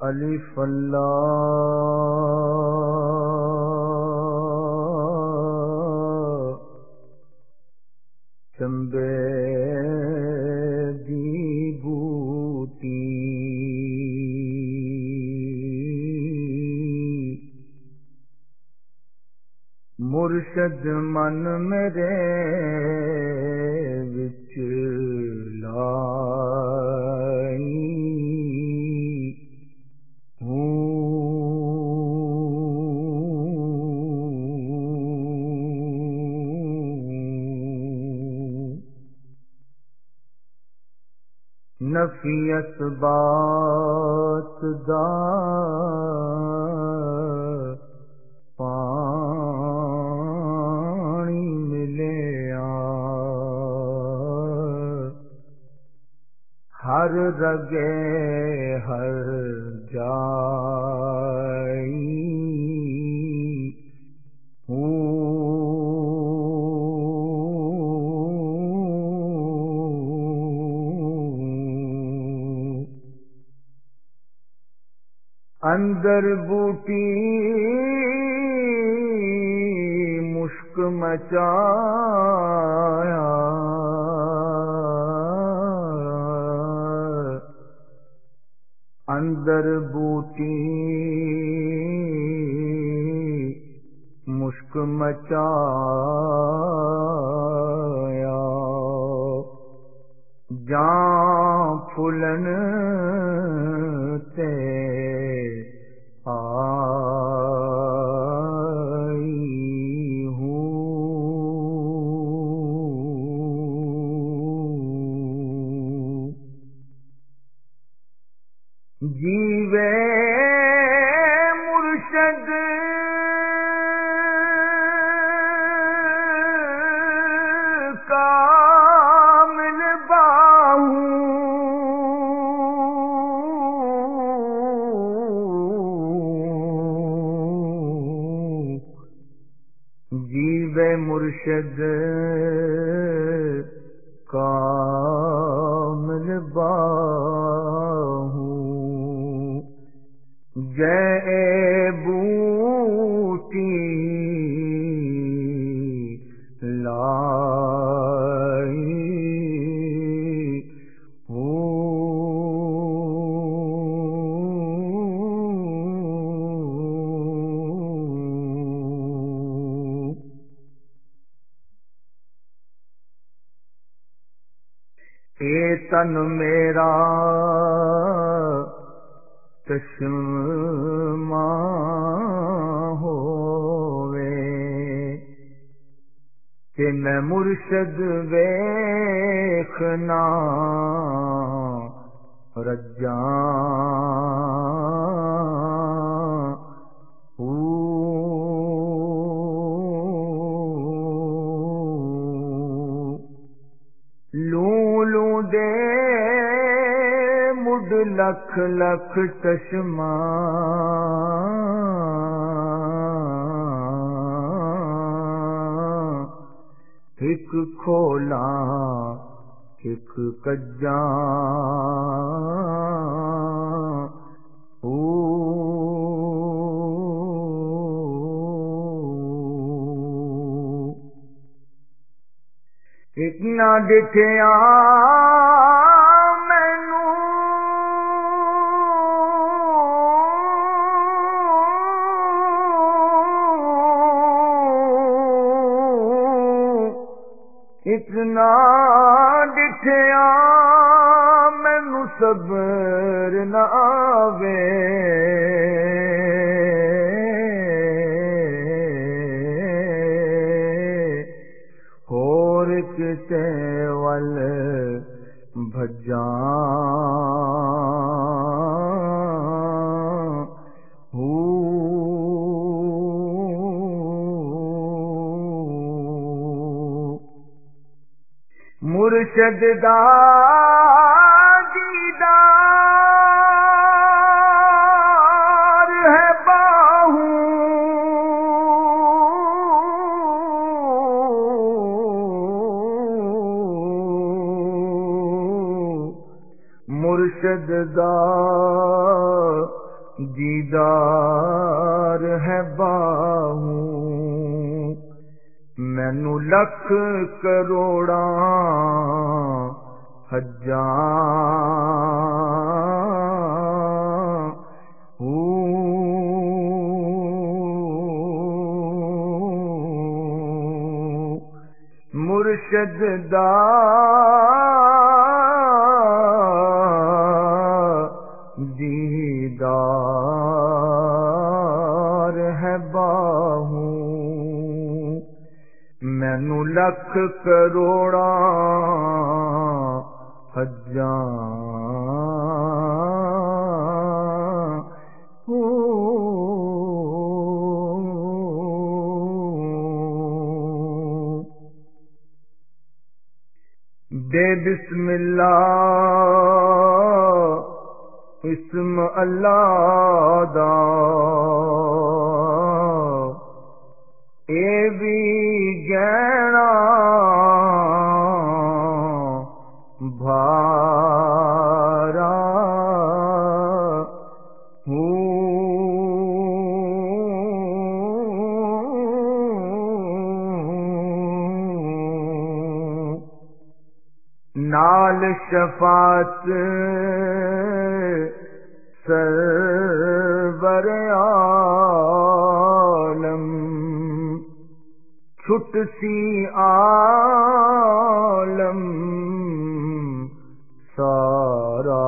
الف اللہ چمبے دی بوتی مرشد من میرے بات دا پانی ملیا ہر رگے ہر جا۔ اندر بوٹی مشک مچایا۔ اندر بوٹی مشک مچایا۔ جان پھلن جیوے مرشد۔ کامل باہو۔ جیوے مرشد۔ تن میرا چشمہ ہوے کہ میں مرشد ویخنا رجاں لکھ لکھ چشمہ۔ ایک کھولا ایک کجاں ایک نہ دکھیا مرشد دیدار ہے باہو۔ مرشد دا دیدار ہے باہوں مینو لکھ کروڑا دے بسم اللہ اسم اللہ دا۔ اے بھی سرور عالم چھٹ سی عالم سارا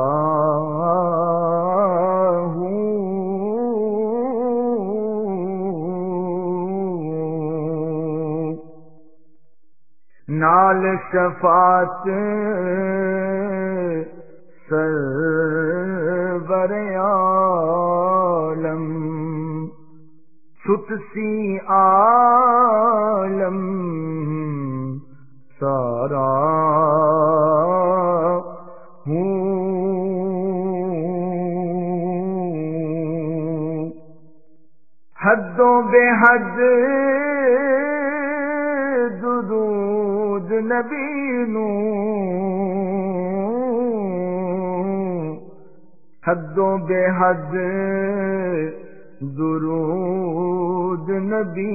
نال شفاعت سرور عالم چھٹ سی عالم سارا حدوں بے حد درود نبی نو حدوں بے حد درود نبی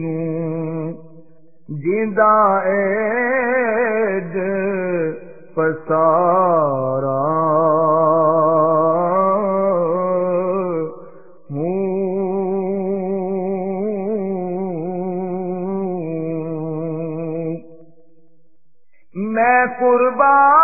نو جیندا جی پسارا۔ میں قربان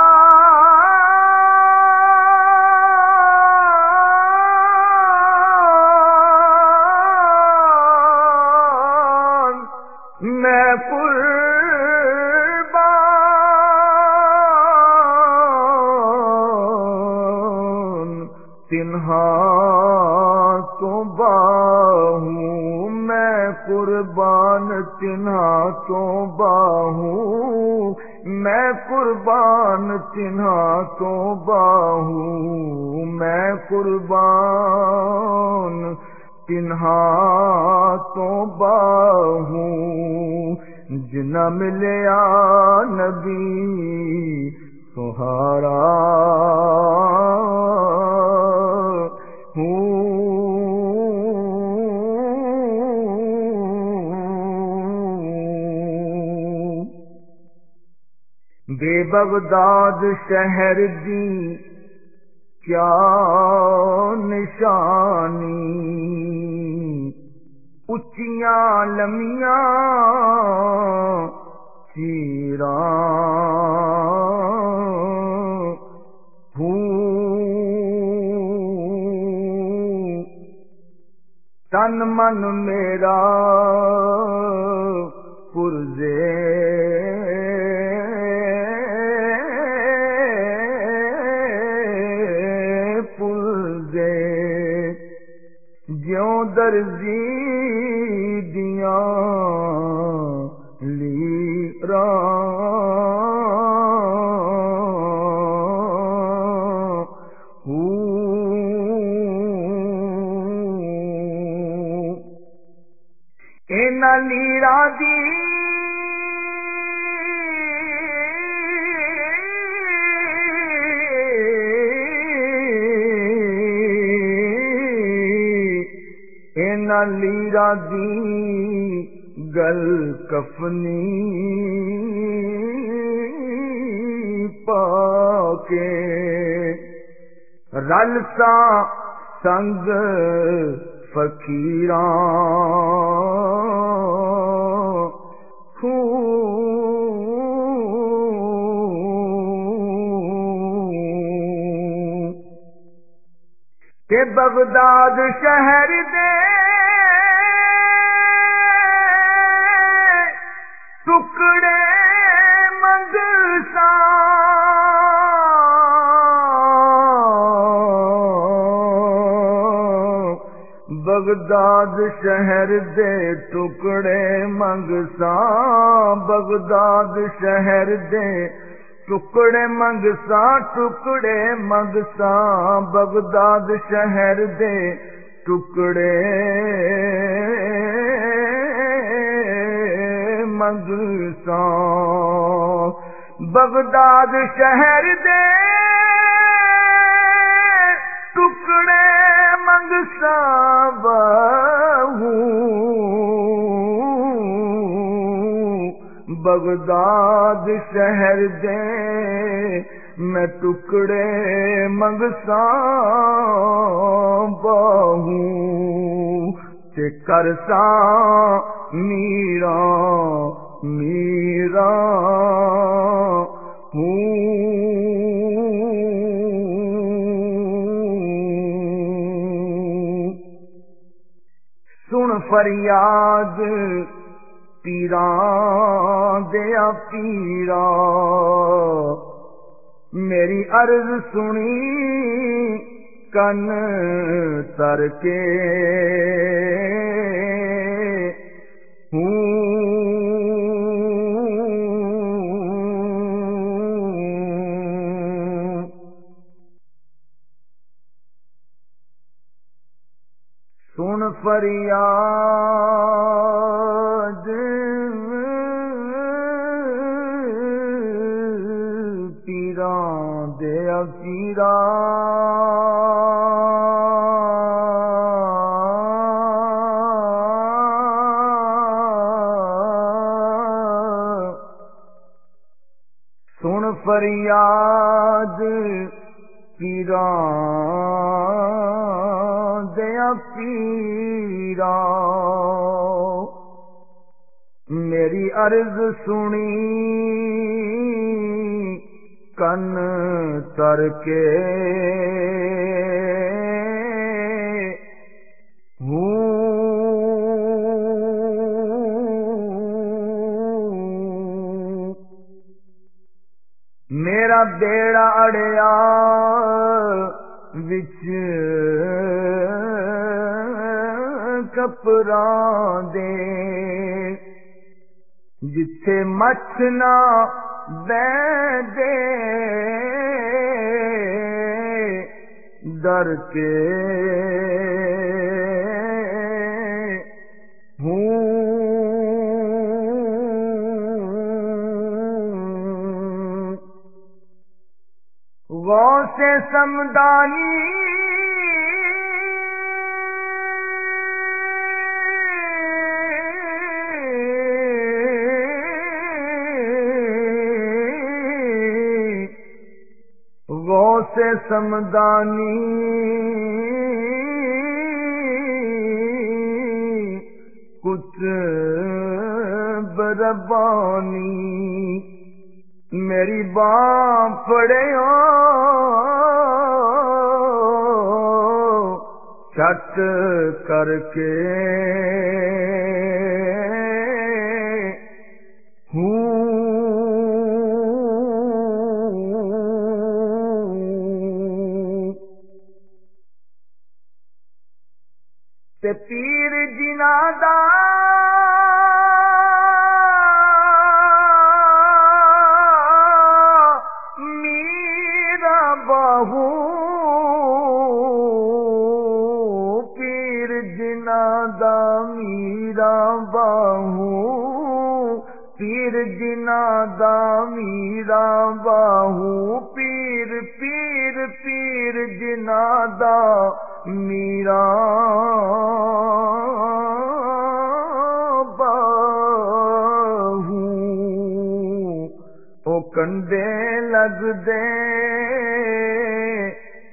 قربان تنہا تو باہوں میں قربان تنہا تو باہوں میں قربان تنہا تو باہوں جنا ملیا نبی، سہارا بے بغداد شہر دی کیا نشانی؟ اچیاں لمیاں چیرا تن من میرا پرزے جیوں دی گل کفنی پا کے رل سا سنگ فقیراں کہ بغداد شہر دے بغداد شہر دے ٹکڑے منگ سا بغداد شہر دے ٹکڑے منگسا ٹکڑے منگسا بغداد شہر دے ٹکڑے منگسا بغداد شہر دے ٹکڑے منگسا بہو بغداد شہر دے میں ٹکڑے منگسا بہو کرسا میرا میرا ہوں سن فریاد پیران دیا پیرا میری عرض سنی کن تر کے سن فریاد فریاد دیا پیرا میری عرض سنی کن تر کے بیڑا اڑیا بچ کپرا دے۔ جتھے مچھنا دے در کے غوث سمدانی غوث سمدانی کچھ بربانی میری باں پڑے چٹ کر کے ہوں کنڈے لگ دے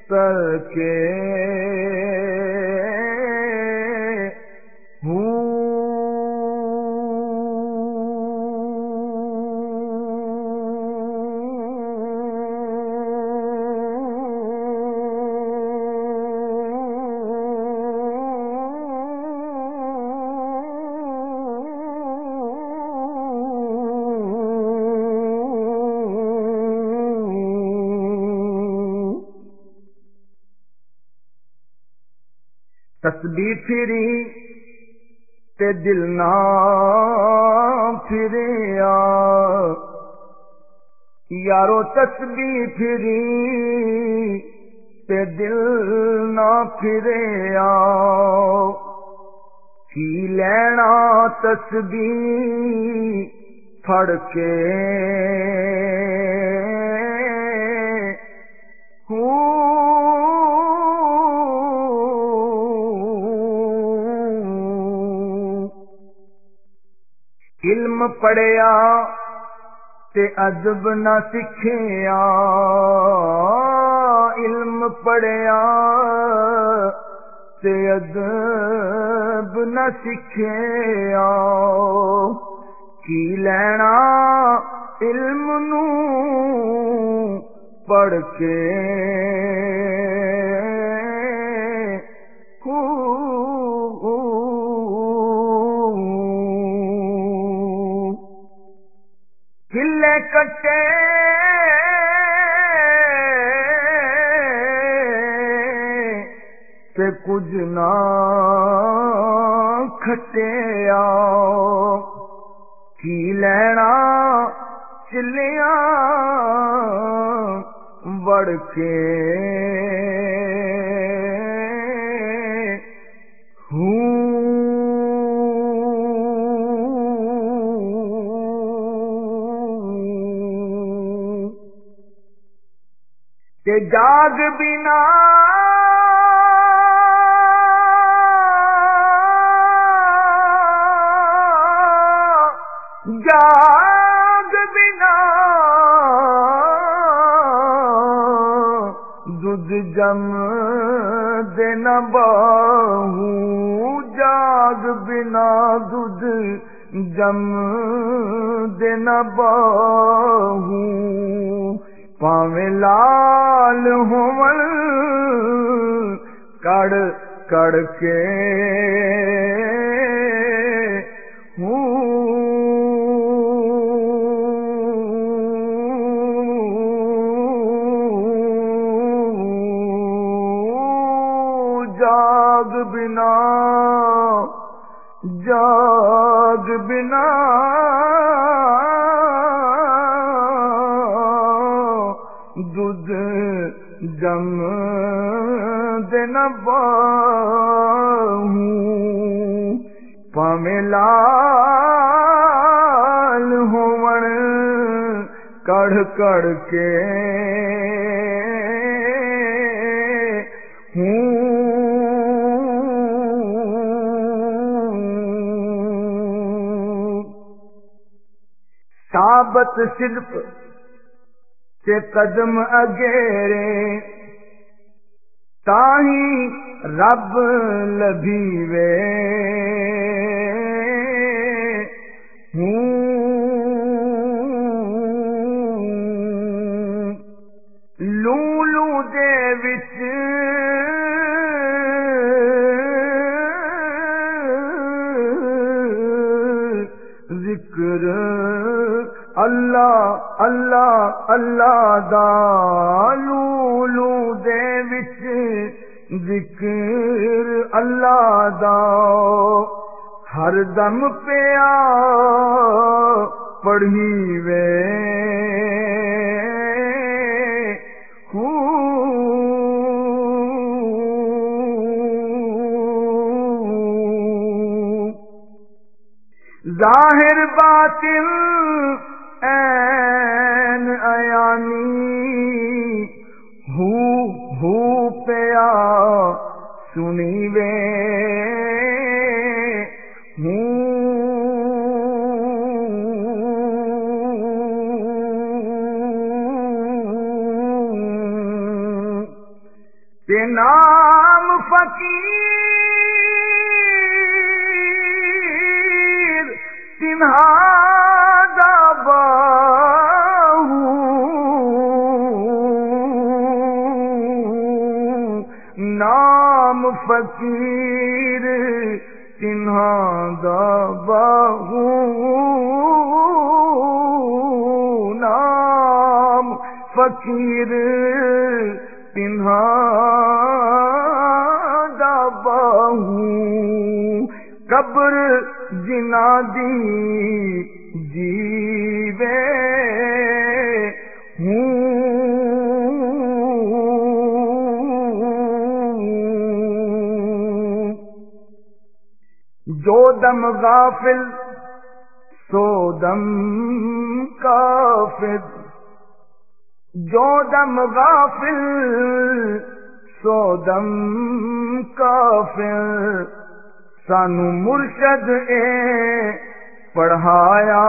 تر کے تسبی پھری تے دل نہ پھریا یارو تسبی پھری تے دل نہ پھریا کی لینا تسبی پھڑ کے پڑیا تے ادب نہ سکھیا علم پڑیا تے ادب نہ سکھیا کی لینا علم نو پڑھ کے کچھ نہ کھٹیا کی لینا چلیا بڑ کے تے جاگ بنا جاگ بنا۔ دودھ جم دینا باہو، جاگ بنا۔ دودھ جم دینا باہو، پاویں لال ہون کڑ کڑ کے جاگ کڑھ کڑھ کے ثابت صرف تے قدم اگیرے تاہی رب لبھیوے لولو اللہ اللہ اللہ دا لولو دے وچ ذکر اللہ دا ہر دم پیا پڑھی وے ظاہر باطل این ہو ہو پیا سنی وے نام فقیر فقیر تنہا دا باہو نام فقیر تنہا دا باہو قبر جنا دی دم غافل، سو دم کافر۔ جو دم غافل، سو دم کافر۔ سانو مرشد اے، پڑھایا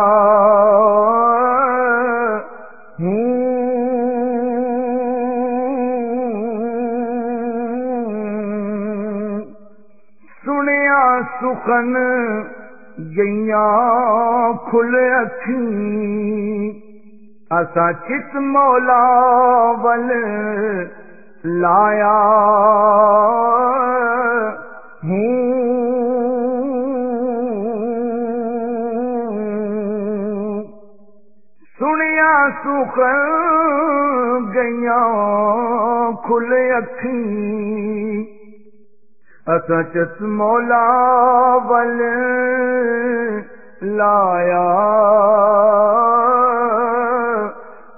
سخن گئیاں کھل اکھی۔ اسا چت مولا ول لایا ہوں۔ سخ گیا کھل اکھی۔ چت مولا ول لایا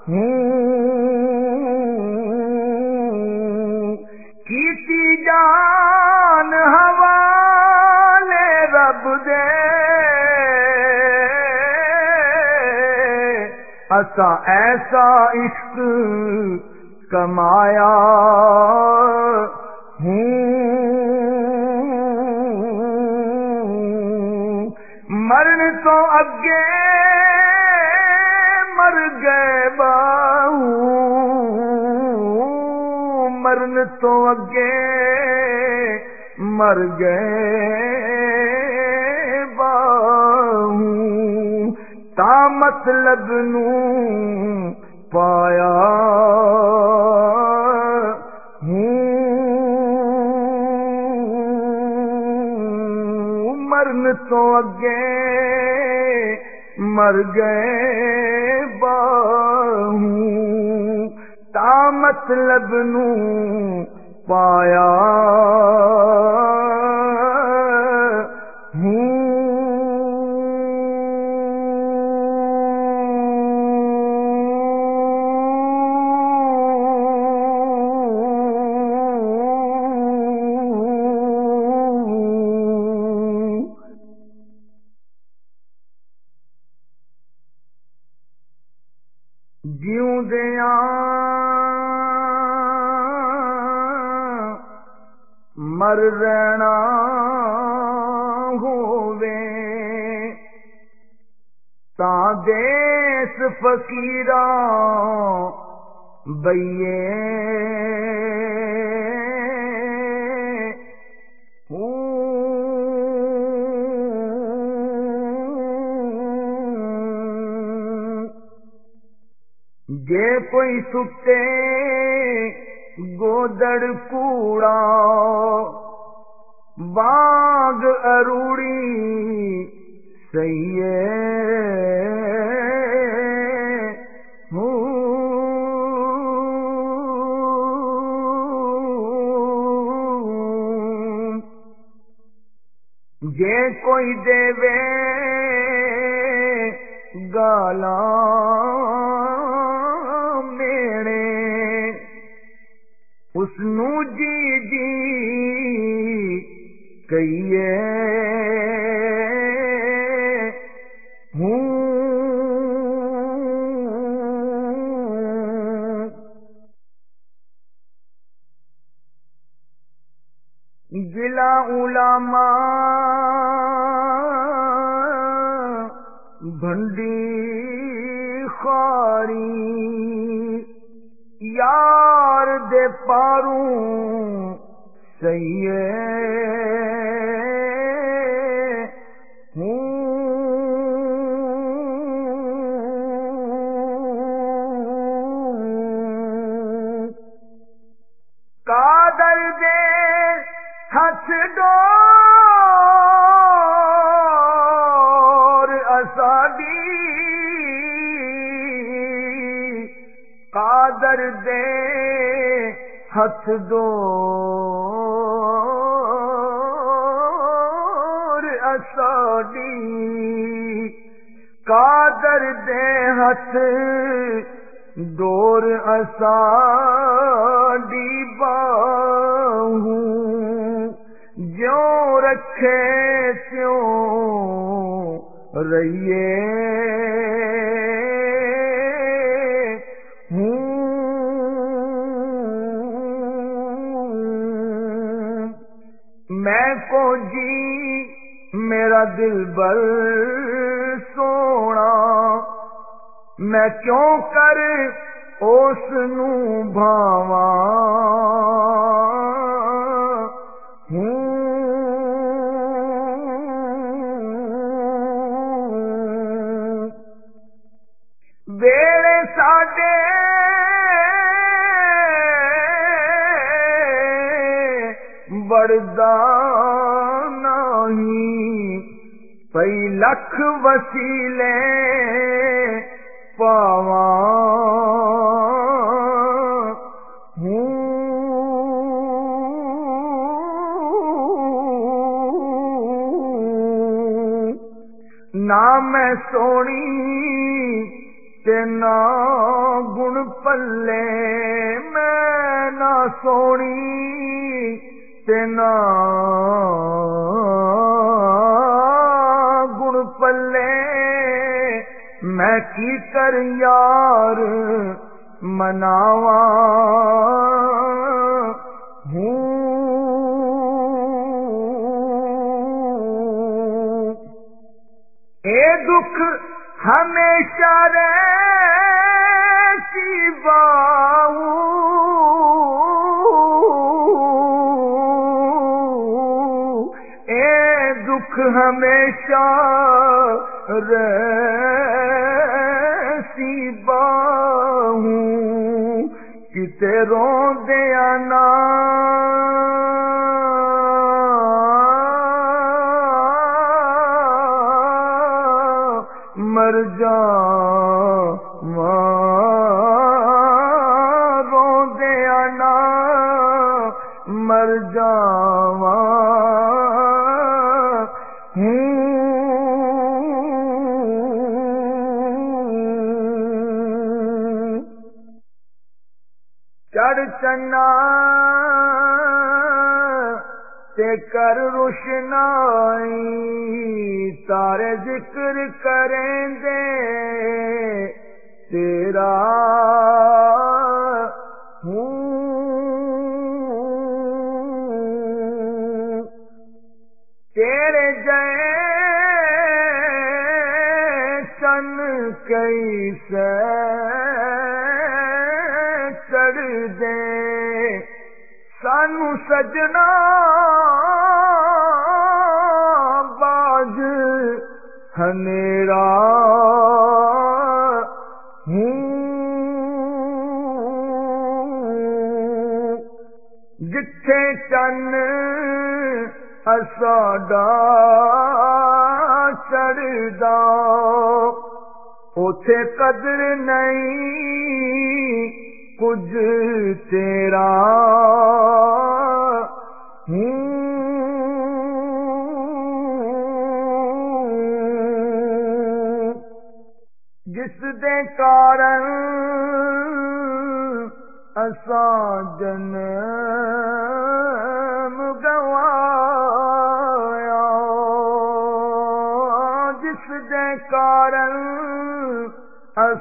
ہوں۔ کیتی جان حوالے رب دے۔ اسا ایسا عشق کمایا ہوں۔ تو اگے مر گئے باؤ مرن تو اگے مر گئے مطلب نو پایا مرن تو اگے مر گئے باہوں تا مطلب نو پایا۔ مر رہنا ہووے۔ تا دیس فقیر بئیے۔ جے کوئی ستے گودڑ کوڑا باغ اروڑی سی جے کوئی دے گالا قادر دے ہاتھ ڈور اسادی قادر دے ہاتھ ڈور اسادی باہوں۔ جو رکھے، تیوں رہیے دل بل سونا۔ میں کیوں کر اس ناواں ساڈے بڑا نہیں۔ لکھ وسیلے پاواں نہ میں سونی تینا گن پلے میں نہ سونی تینا گن کر یار مناوا ہوں۔ اے دکھ ہمیشہ ری باؤ اے دکھ ہمیشہ ری کتے تے کر روشنائی تارے ذکر کریں دے تیرا ہوں سجنا باج ہنیرا جتھے چن اساڈا چڑھدا اتے قدر نہیں کچھ تیرا۔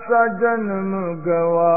سجن مگوا